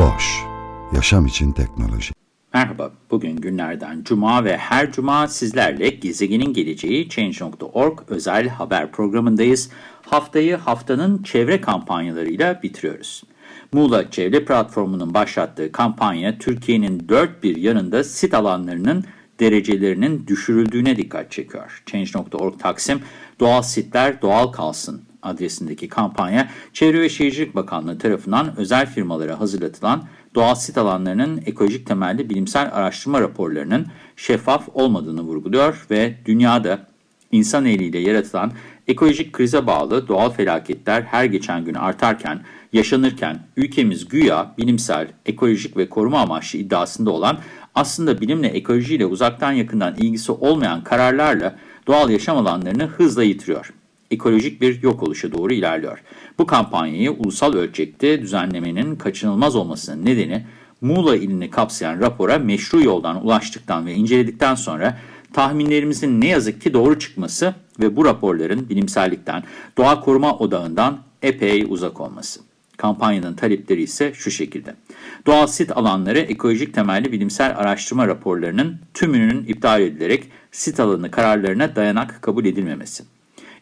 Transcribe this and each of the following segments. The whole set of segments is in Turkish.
Boş, yaşam için teknoloji. Merhaba, bugün günlerden cuma ve her cuma sizlerle gezegenin geleceği Change.org özel haber programındayız. Haftayı haftanın çevre kampanyalarıyla bitiriyoruz. Muğla Çevre Platformu'nun başlattığı kampanya Türkiye'nin dört bir yanında sit alanlarının derecelerinin düşürüldüğüne dikkat çekiyor. Change.org Taksim Doğal Sitler Doğal Kalsın adresindeki kampanya Çevre ve Şehircilik Bakanlığı tarafından özel firmalara hazırlatılan doğal sit alanlarının ekolojik temelli bilimsel araştırma raporlarının şeffaf olmadığını vurguluyor ve dünyada insan eliyle yaratılan ekolojik krize bağlı doğal felaketler her geçen gün artarken, yaşanırken ülkemiz güya bilimsel, ekolojik ve koruma amaçlı iddiasında olan aslında bilimle ekolojiyle uzaktan yakından ilgisi olmayan kararlarla doğal yaşam alanlarını hızla yitiriyor. Ekolojik bir yok oluşa doğru ilerliyor. Bu kampanyayı ulusal ölçekte düzenlemenin kaçınılmaz olmasının nedeni Muğla ilini kapsayan rapora meşru yoldan ulaştıktan ve inceledikten sonra tahminlerimizin ne yazık ki doğru çıkması ve bu raporların bilimsellikten, doğa koruma odağından epey uzak olması. Kampanyanın talepleri ise şu şekilde. Doğal sit alanları ekolojik temelli bilimsel araştırma raporlarının tümünün iptal edilerek sit alanı kararlarına dayanak kabul edilmemesi.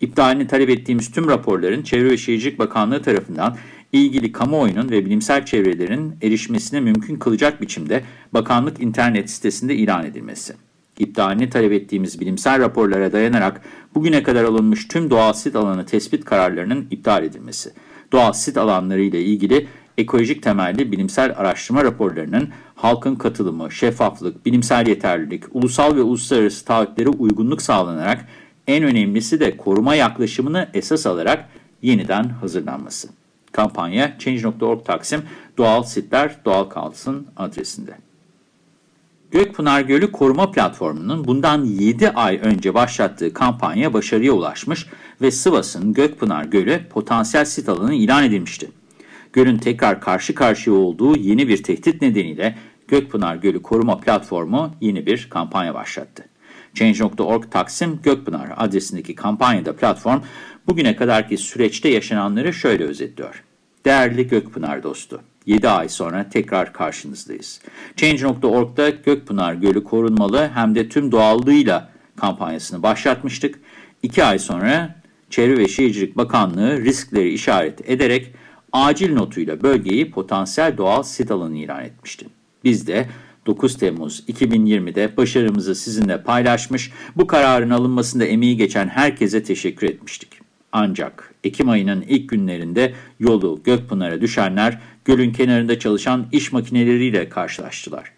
İptalini talep ettiğimiz tüm raporların Çevre ve Şehircilik Bakanlığı tarafından ilgili kamuoyunun ve bilimsel çevrelerin erişmesine mümkün kılacak biçimde bakanlık internet sitesinde ilan edilmesi. İptalini talep ettiğimiz bilimsel raporlara dayanarak bugüne kadar alınmış tüm doğal sit alanı tespit kararlarının iptal edilmesi. Doğal sit alanları ile ilgili ekolojik temelli bilimsel araştırma raporlarının halkın katılımı, şeffaflık, bilimsel yeterlilik, ulusal ve uluslararası taahhütlere uygunluk sağlanarak en önemlisi de koruma yaklaşımını esas alarak yeniden hazırlanması. Kampanya Change.org Taksim Doğal Sitler Doğal Kalsın adresinde. Gökpınar Gölü Koruma Platformu'nun bundan 7 ay önce başlattığı kampanya başarıya ulaşmış ve Sivas'ın Gökpınar Gölü potansiyel sit alanı ilan edilmişti. Gölün tekrar karşı karşıya olduğu yeni bir tehdit nedeniyle Gökpınar Gölü Koruma Platformu yeni bir kampanya başlattı. Change.org Taksim Gökpınar adresindeki kampanyada platform bugüne kadarki süreçte yaşananları şöyle özetliyor. Değerli Gökpınar dostu, 7 ay sonra tekrar karşınızdayız. Change.org'da Gökpınar Gölü korunmalı hem de tüm doğallığıyla kampanyasını başlatmıştık. 2 ay sonra Çevre ve Şehircilik Bakanlığı riskleri işaret ederek acil notuyla bölgeyi potansiyel doğal sit alanı ilan etmişti. Biz de 9 Temmuz 2020'de başarımızı sizinle paylaşmış, bu kararın alınmasında emeği geçen herkese teşekkür etmiştik. Ancak Ekim ayının ilk günlerinde yolu Gökpınar'a düşenler gölün kenarında çalışan iş makineleriyle karşılaştılar.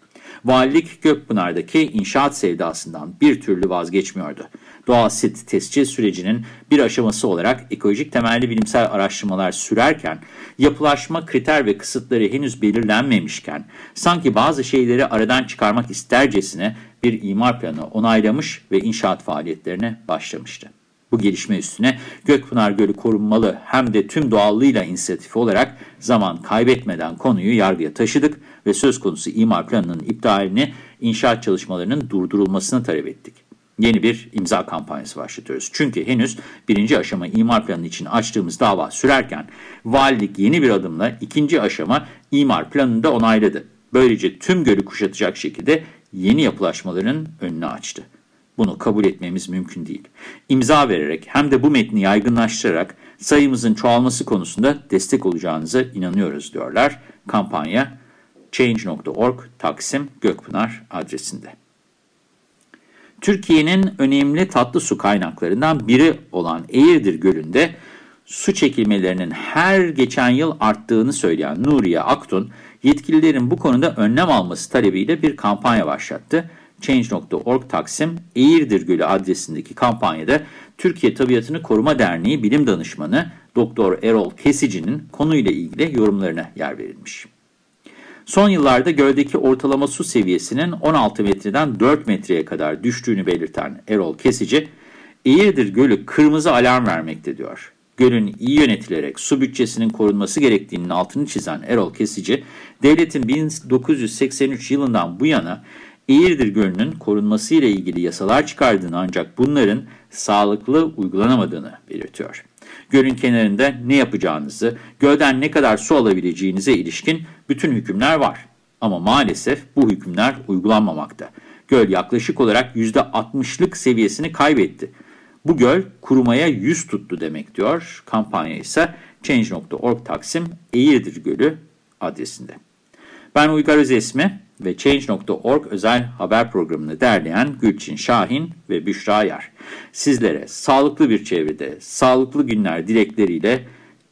Valilik Gökpınar'daki inşaat sevdasından bir türlü vazgeçmiyordu. Doğal sit tescil sürecinin bir aşaması olarak ekolojik temelli bilimsel araştırmalar sürerken, yapılaşma kriter ve kısıtları henüz belirlenmemişken, sanki bazı şeyleri aradan çıkarmak istercesine bir imar planı onaylamış ve inşaat faaliyetlerine başlamıştı. Bu gelişme üstüne Gökpınar Gölü korunmalı hem de tüm doğallığıyla inisiyatifi olarak zaman kaybetmeden konuyu yargıya taşıdık ve söz konusu imar planının iptalini, inşaat çalışmalarının durdurulmasını talep ettik. Yeni bir imza kampanyası başlatıyoruz. Çünkü henüz birinci aşama imar planı için açtığımız dava sürerken valilik yeni bir adımla ikinci aşama imar planını da onayladı. Böylece tüm gölü kuşatacak şekilde yeni yapılaşmaların önünü açtı. Bunu kabul etmemiz mümkün değil. İmza vererek hem de bu metni yaygınlaştırarak sayımızın çoğalması konusunda destek olacağınıza inanıyoruz diyorlar. Kampanya Change.org Taksim Gökpınar adresinde. Türkiye'nin önemli tatlı su kaynaklarından biri olan Eğirdir Gölü'nde su çekilmelerinin her geçen yıl arttığını söyleyen Nuriye Aktun, yetkililerin bu konuda önlem alması talebiyle bir kampanya başlattı. Change.org Taksim Eğirdir Gölü adresindeki kampanyada Türkiye Tabiatını Koruma Derneği Bilim Danışmanı Doktor Erol Kesici'nin konuyla ilgili yorumlarına yer verilmiş. Son yıllarda göldeki ortalama su seviyesinin 16 metreden 4 metreye kadar düştüğünü belirten Erol Kesici, Eğirdir Gölü kırmızı alarm vermekte diyor. Gölün iyi yönetilerek su bütçesinin korunması gerektiğinin altını çizen Erol Kesici, devletin 1983 yılından bu yana Eğirdir Gölü'nün korunması ile ilgili yasalar çıkardığını ancak bunların sağlıklı uygulanamadığını belirtiyor. Gölün kenarında ne yapacağınızı, gölden ne kadar su alabileceğinize ilişkin bütün hükümler var. Ama maalesef bu hükümler uygulanmamakta. Göl yaklaşık olarak %60'lık seviyesini kaybetti. Bu göl kurumaya yüz tuttu demek diyor. Kampanya ise Change.org Taksim Eğirdir Gölü adresinde. Ben Uygar Özesmi ve Change.org özel haber programını derleyen Gülçin Şahin ve Büşra Yar. Sizlere sağlıklı bir çevrede, sağlıklı günler dilekleriyle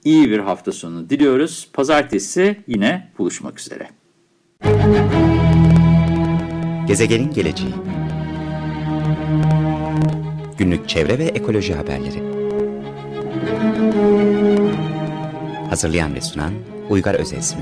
iyi bir hafta sonu diliyoruz. Pazartesi yine buluşmak üzere. Gezegenin geleceği Günlük çevre ve ekoloji haberleri Hazırlayan ve sunan Uygar Özesmi